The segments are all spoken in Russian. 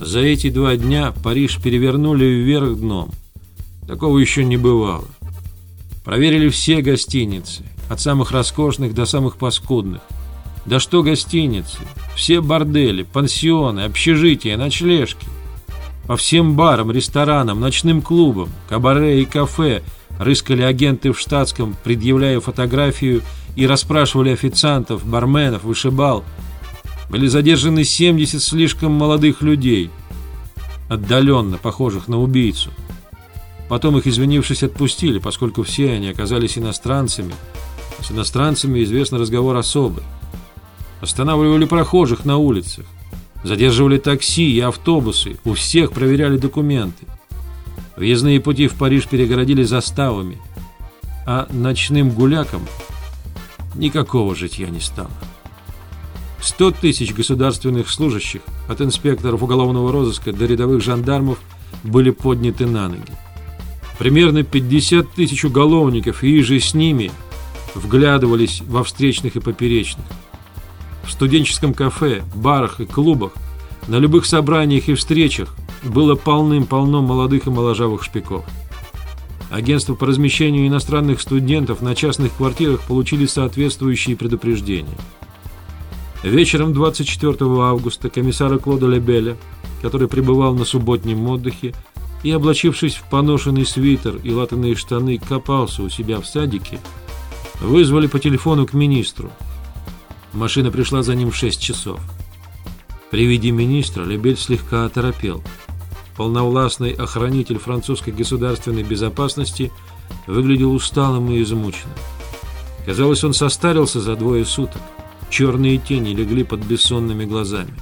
За эти два дня Париж перевернули вверх дном. Такого еще не бывало. Проверили все гостиницы, от самых роскошных до самых паскудных. Да что гостиницы, все бордели, пансионы, общежития, ночлежки. По всем барам, ресторанам, ночным клубам, кабаре и кафе рыскали агенты в штатском, предъявляя фотографию и расспрашивали официантов, барменов, вышибал. Были задержаны 70 слишком молодых людей, отдаленно похожих на убийцу. Потом их, извинившись, отпустили, поскольку все они оказались иностранцами. С иностранцами известно разговор особый. Останавливали прохожих на улицах. Задерживали такси и автобусы. У всех проверяли документы. Въездные пути в Париж перегородили заставами. А ночным гулякам никакого житья не стало. 100 тысяч государственных служащих, от инспекторов уголовного розыска до рядовых жандармов, были подняты на ноги. Примерно 50 тысяч уголовников и же с ними вглядывались во встречных и поперечных. В студенческом кафе, барах и клубах, на любых собраниях и встречах было полным-полно молодых и моложавых шпиков. Агентства по размещению иностранных студентов на частных квартирах получили соответствующие предупреждения. Вечером 24 августа комиссара Клода Лебеля, который пребывал на субботнем отдыхе, и, облачившись в поношенный свитер и латаные штаны, копался у себя в садике, вызвали по телефону к министру. Машина пришла за ним в 6 часов. При виде министра Лебель слегка оторопел. Полновластный охранитель французской государственной безопасности выглядел усталым и измученным. Казалось, он состарился за двое суток. Черные тени легли под бессонными глазами.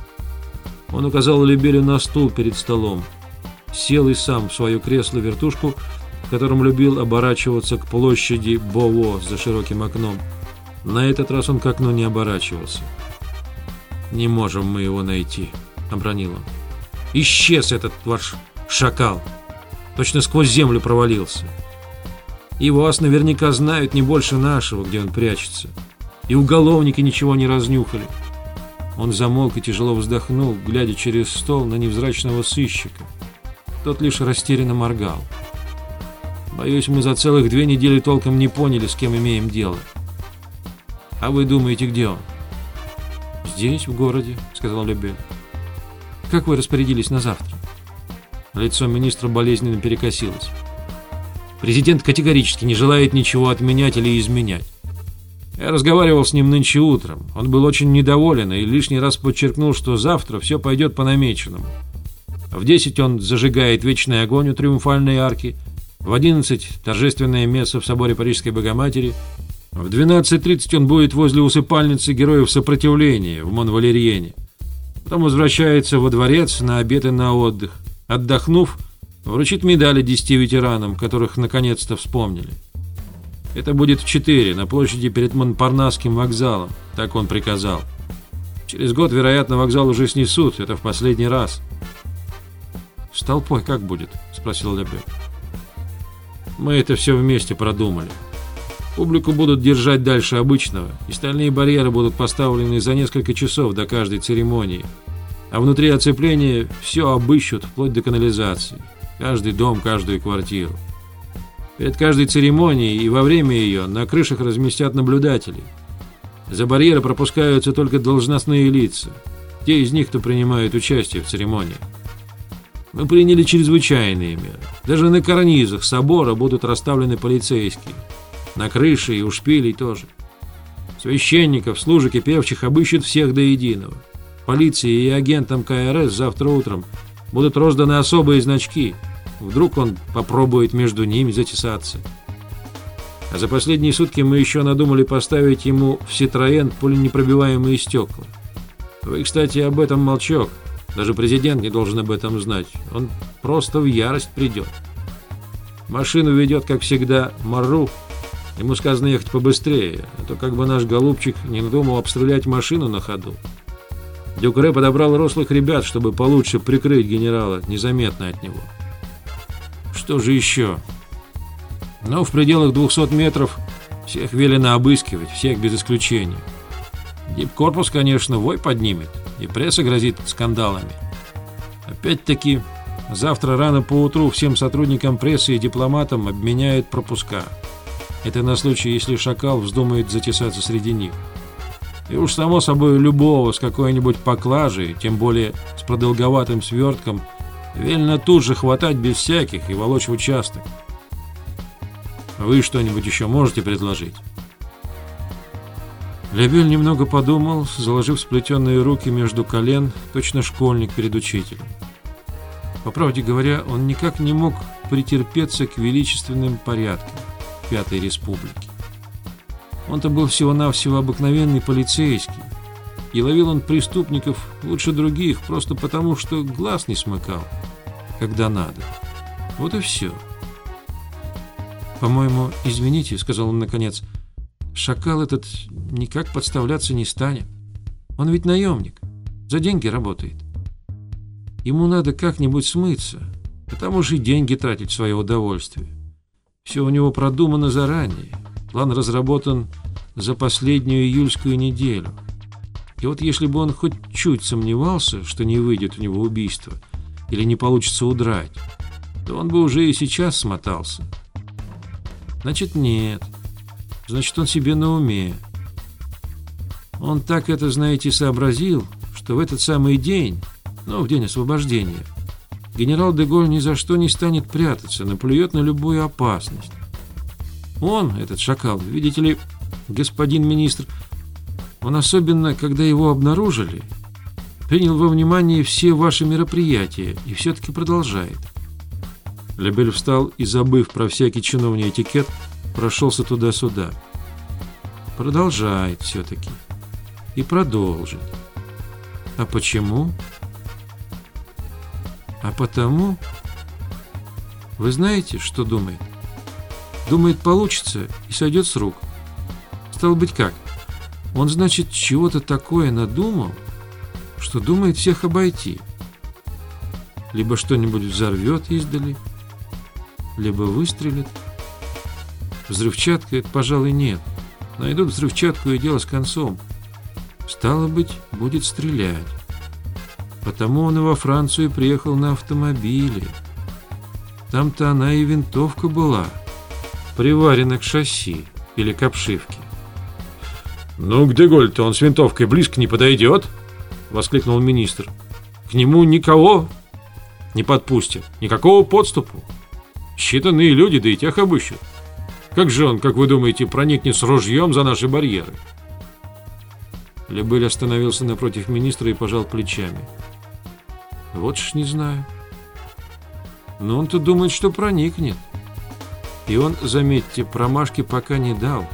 Он указал Лебелю на стул перед столом, сел и сам в свое кресло-вертушку, в котором любил оборачиваться к площади Бово за широким окном. На этот раз он к окну не оборачивался. «Не можем мы его найти», — обронил он. «Исчез этот ваш шакал. Точно сквозь землю провалился. И вас наверняка знают не больше нашего, где он прячется. И уголовники ничего не разнюхали». Он замолк и тяжело вздохнул, глядя через стол на невзрачного сыщика. Тот лишь растерянно моргал. Боюсь, мы за целых две недели толком не поняли, с кем имеем дело. А вы думаете, где он? Здесь, в городе, сказал Лебель. Как вы распорядились на завтра? Лицо министра болезненно перекосилось. Президент категорически не желает ничего отменять или изменять. Я разговаривал с ним нынче утром. Он был очень недоволен и лишний раз подчеркнул, что завтра все пойдет по намеченному. В 10 он зажигает вечный огонь у Триумфальной арки, в 11 торжественное место в соборе Парижской Богоматери, в 12.30 он будет возле усыпальницы героев сопротивления в Монвалерьене. Потом возвращается во дворец на обед и на отдых. Отдохнув, вручит медали десяти ветеранам, которых наконец-то вспомнили. Это будет в 4 на площади перед Монпарнасским вокзалом, так он приказал. Через год, вероятно, вокзал уже снесут, это в последний раз. «С толпой как будет?» – спросил Лебе. «Мы это все вместе продумали. Публику будут держать дальше обычного, и стальные барьеры будут поставлены за несколько часов до каждой церемонии. А внутри оцепления все обыщут, вплоть до канализации. Каждый дом, каждую квартиру. Перед каждой церемонией и во время ее на крышах разместят наблюдателей. За барьеры пропускаются только должностные лица, те из них, кто принимает участие в церемонии. Мы приняли чрезвычайные меры. Даже на карнизах собора будут расставлены полицейские. На крыше и у шпилей тоже. Священников, служек и певчих обыщут всех до единого. Полиции и агентам КРС завтра утром будут розданы особые значки. Вдруг он попробует между ними затесаться. А за последние сутки мы еще надумали поставить ему в Ситроен пуленепробиваемые стекла. Вы, кстати, об этом молчок. Даже президент не должен об этом знать. Он просто в ярость придет. Машину ведет, как всегда, Мару. Ему сказано ехать побыстрее, а то как бы наш голубчик не надумал обстрелять машину на ходу. Дюкре подобрал рослых ребят, чтобы получше прикрыть генерала, незаметно от него. Что же еще? Но в пределах 200 метров всех велено обыскивать, всех без исключения. Дипкорпус, конечно, вой поднимет, и пресса грозит скандалами. Опять-таки, завтра рано поутру всем сотрудникам прессы и дипломатам обменяют пропуска. Это на случай, если шакал вздумает затесаться среди них. И уж само собой любого с какой-нибудь поклажей, тем более с продолговатым свертком, велено тут же хватать без всяких и волочь в участок. Вы что-нибудь еще можете предложить? Лебель немного подумал, заложив сплетенные руки между колен, точно школьник перед учителем. По правде говоря, он никак не мог претерпеться к величественным порядкам Пятой Республики. Он-то был всего-навсего обыкновенный полицейский, и ловил он преступников лучше других, просто потому, что глаз не смыкал, когда надо. Вот и все. «По-моему, извините», — сказал он наконец, — Шакал этот никак подставляться не станет. Он ведь наемник, за деньги работает. Ему надо как-нибудь смыться, потому же и деньги тратить в свое удовольствие. Все у него продумано заранее, план разработан за последнюю июльскую неделю. И вот если бы он хоть чуть сомневался, что не выйдет у него убийство или не получится удрать, то он бы уже и сейчас смотался. Значит, нет. Значит, он себе на уме. Он так это, знаете, сообразил, что в этот самый день, ну, в день освобождения, генерал Деголь ни за что не станет прятаться, наплюет на любую опасность. Он, этот шакал, видите ли, господин министр, он особенно, когда его обнаружили, принял во внимание все ваши мероприятия и все-таки продолжает. Лебель встал и, забыв про всякий чиновный этикет, прошелся туда-сюда. Продолжает все-таки. И продолжит. А почему? А потому... Вы знаете, что думает? Думает, получится и сойдет с рук. Стало быть, как? Он, значит, чего-то такое надумал, что думает всех обойти. Либо что-нибудь взорвет издали, либо выстрелит. Взрывчатка это, пожалуй, нет. Найдут взрывчатку и дело с концом. Стало быть, будет стрелять. Потому он и во Францию приехал на автомобиле. Там-то она и винтовка была, приварена к шасси или к обшивке. «Ну, к Деголь-то он с винтовкой близко не подойдет!» — воскликнул министр. «К нему никого не подпустят, никакого подступу. Считанные люди, да и тех обыщут. Как же он, как вы думаете, проникнет с ружьем за наши барьеры? Лебель остановился напротив министра и пожал плечами. Вот ж не знаю. Но он-то думает, что проникнет. И он, заметьте, промашки пока не дал.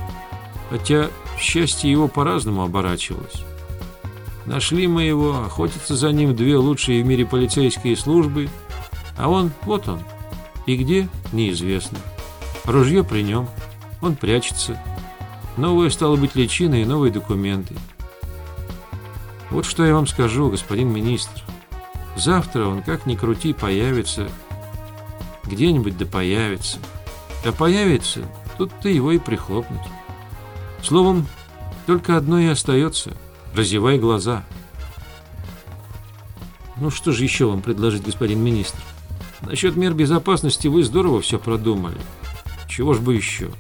Хотя счастье его по-разному оборачивалось. Нашли мы его, охотятся за ним две лучшие в мире полицейские службы, а он, вот он. И где, неизвестно. Ружье при нем. Он прячется. Новое стало быть личиной и новые документы. Вот что я вам скажу, господин министр. Завтра он, как ни крути, появится. Где-нибудь да появится. А появится, тут-то его и прихлопнуть. Словом, только одно и остается. Разевай глаза. Ну что же еще вам предложить, господин министр? Насчет мер безопасности вы здорово все продумали. Чего ж бы еще?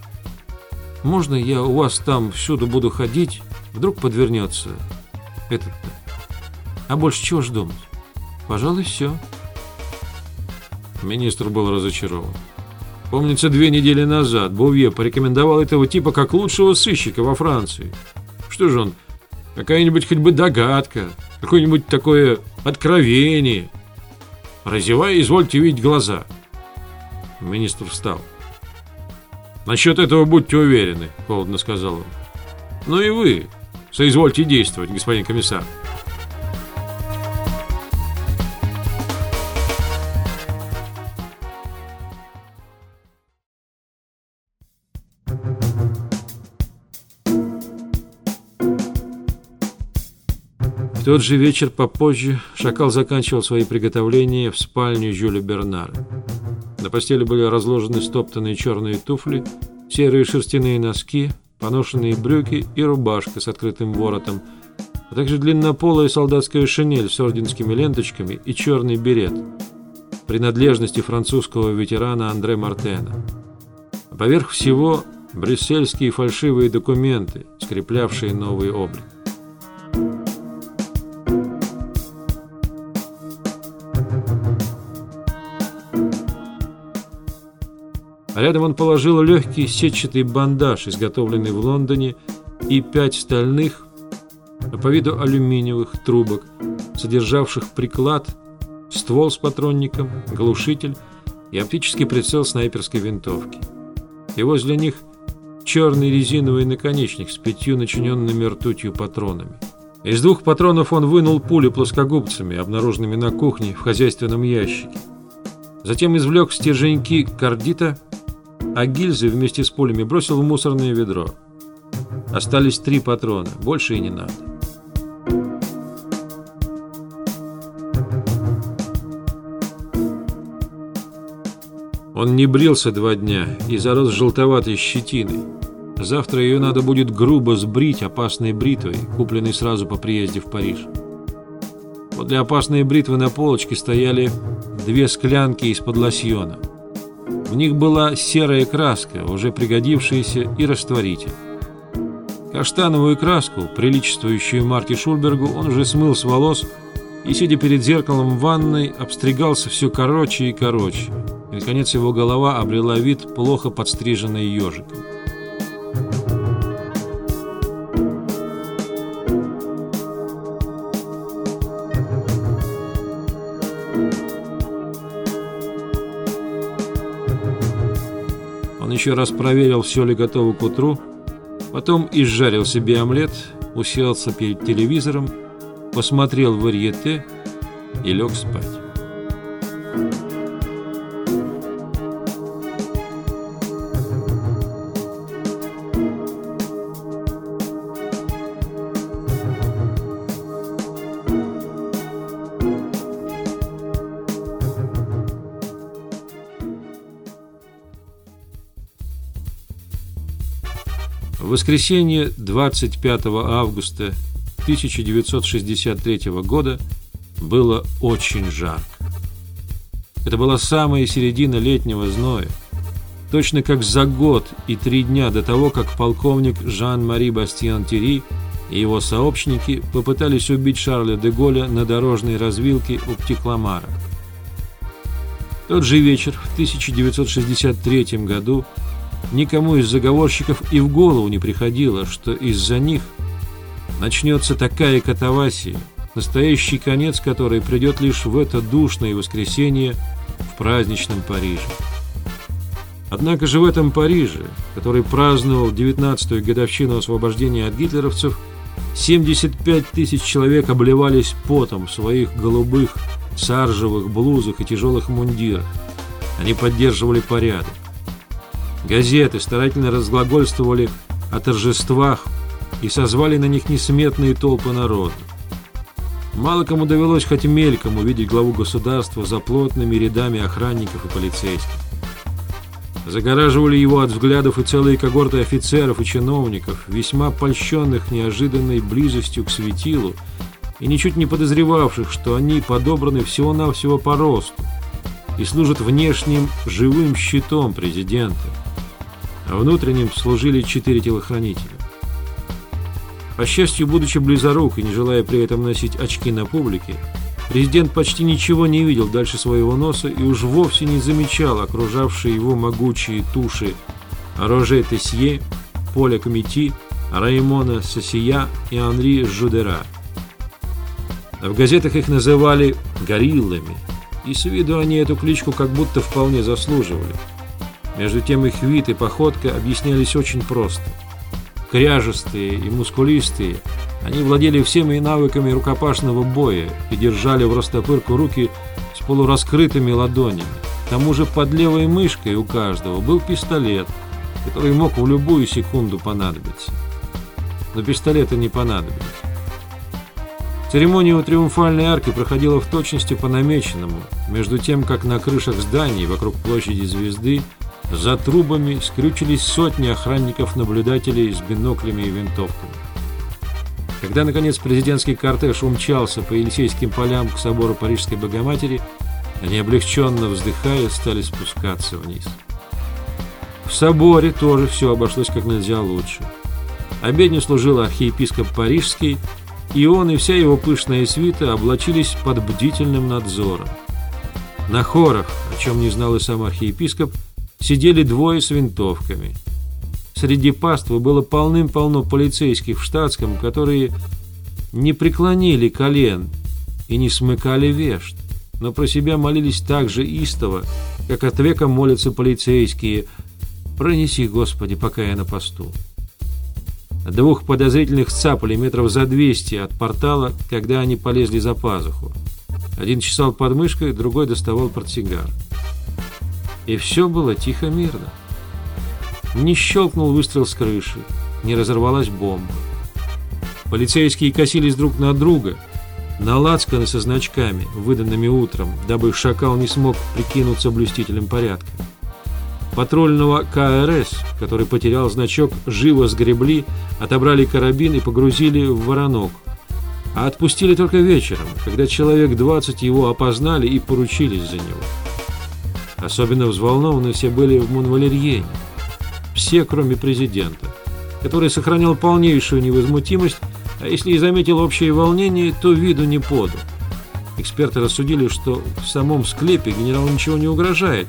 Можно я у вас там всюду буду ходить? Вдруг подвернется этот-то. А больше чего ж думать? Пожалуй, все. Министр был разочарован. Помнится, две недели назад Бувье порекомендовал этого типа как лучшего сыщика во Франции. Что же он, какая-нибудь хоть бы догадка, какое-нибудь такое откровение. Разевая, извольте видеть глаза. Министр встал. «Насчет этого будьте уверены», — холодно сказал он. «Ну и вы соизвольте действовать, господин комиссар». Тот же вечер попозже Шакал заканчивал свои приготовления в спальне Жюля Бернара. На постели были разложены стоптанные черные туфли, серые шерстяные носки, поношенные брюки и рубашка с открытым воротом, а также длиннополая солдатская шинель с орденскими ленточками и черный берет, принадлежности французского ветерана Андре Мартена. А поверх всего брюссельские фальшивые документы, скреплявшие новый облик. Рядом он положил легкий сетчатый бандаж, изготовленный в Лондоне, и пять стальных, по виду алюминиевых трубок, содержавших приклад, ствол с патронником, глушитель и оптический прицел снайперской винтовки. И возле них черный резиновый наконечник с пятью начиненными ртутью патронами. Из двух патронов он вынул пули плоскогубцами, обнаруженными на кухне в хозяйственном ящике. Затем извлек стерженьки кардита а гильзы вместе с пулями бросил в мусорное ведро. Остались три патрона, больше и не надо. Он не брился два дня и зарос желтоватой щетиной. Завтра ее надо будет грубо сбрить опасной бритвой, купленной сразу по приезде в Париж. Вот для опасной бритвы на полочке стояли две склянки из-под лосьона – в них была серая краска, уже пригодившаяся и растворитель. Каштановую краску, приличествующую Марти Шульбергу, он уже смыл с волос и, сидя перед зеркалом в ванной, обстригался все короче и короче. И, наконец, его голова обрела вид плохо подстриженной ежиком. Еще раз проверил, все ли готово к утру, потом изжарил себе омлет, уселся перед телевизором, посмотрел варьете и лег спать. Воскресенье 25 августа 1963 года было очень жарко. Это была самая середина летнего зноя, точно как за год и три дня до того, как полковник Жан-Мари Бастиан-Тири и его сообщники попытались убить Шарля де Голля на дорожной развилке у Птикламара. Тот же вечер в 1963 году Никому из заговорщиков и в голову не приходило, что из-за них начнется такая катавасия, настоящий конец которой придет лишь в это душное воскресенье в праздничном Париже. Однако же в этом Париже, который праздновал 19-ю годовщину освобождения от гитлеровцев, 75 тысяч человек обливались потом в своих голубых саржевых блузах и тяжелых мундирах. Они поддерживали порядок. Газеты старательно разглагольствовали о торжествах и созвали на них несметные толпы народа. Мало кому довелось хоть мельком увидеть главу государства за плотными рядами охранников и полицейских. Загораживали его от взглядов и целые когорты офицеров и чиновников, весьма польщенных неожиданной близостью к светилу и ничуть не подозревавших, что они подобраны всего-навсего по росту и служат внешним живым щитом президента а внутренним служили четыре телохранителя. По счастью, будучи близорук и не желая при этом носить очки на публике, президент почти ничего не видел дальше своего носа и уж вовсе не замечал окружавшие его могучие туши Роже Тесье, Поля Комити, Раймона Сосия и Анри Жудера. В газетах их называли «гориллами», и с виду они эту кличку как будто вполне заслуживали – между тем их вид и походка объяснялись очень просто. Кряжестые и мускулистые, они владели всеми навыками рукопашного боя и держали в растопырку руки с полураскрытыми ладонями. К тому же под левой мышкой у каждого был пистолет, который мог в любую секунду понадобиться. Но пистолета не понадобилось. Церемония у Триумфальной арки проходила в точности по намеченному, между тем, как на крышах зданий вокруг площади Звезды за трубами скрючились сотни охранников-наблюдателей с биноклями и винтовками. Когда, наконец, президентский кортеж умчался по Елисейским полям к собору Парижской Богоматери, они, облегченно вздыхая, стали спускаться вниз. В соборе тоже все обошлось как нельзя лучше. Обедню служил архиепископ Парижский, и он и вся его пышная свита облачились под бдительным надзором. На хорах, о чем не знал и сам архиепископ, сидели двое с винтовками. Среди паствы было полным-полно полицейских в штатском, которые не преклонили колен и не смыкали вешт, но про себя молились так же истово, как от века молятся полицейские «Пронеси, Господи, пока я на посту». Двух подозрительных цапали метров за 200 от портала, когда они полезли за пазуху. Один чесал подмышкой, другой доставал портсигар. И все было тихо-мирно. Не щелкнул выстрел с крыши, не разорвалась бомба. Полицейские косились друг на друга, на лацканы со значками, выданными утром, дабы шакал не смог прикинуться блюстителем порядка. Патрульного КРС, который потерял значок, живо сгребли, отобрали карабин и погрузили в воронок. А отпустили только вечером, когда человек 20 его опознали и поручились за него. Особенно взволнованы все были в Монвалерьене. Все, кроме президента, который сохранял полнейшую невозмутимость, а если и заметил общее волнение, то виду не подал. Эксперты рассудили, что в самом склепе генералу ничего не угрожает,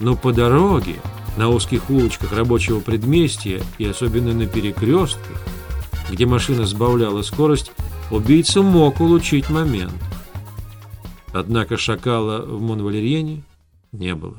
но по дороге, на узких улочках рабочего предместья и особенно на перекрестках, где машина сбавляла скорость, убийца мог улучшить момент. Однако шакала в Монвалерьене не было.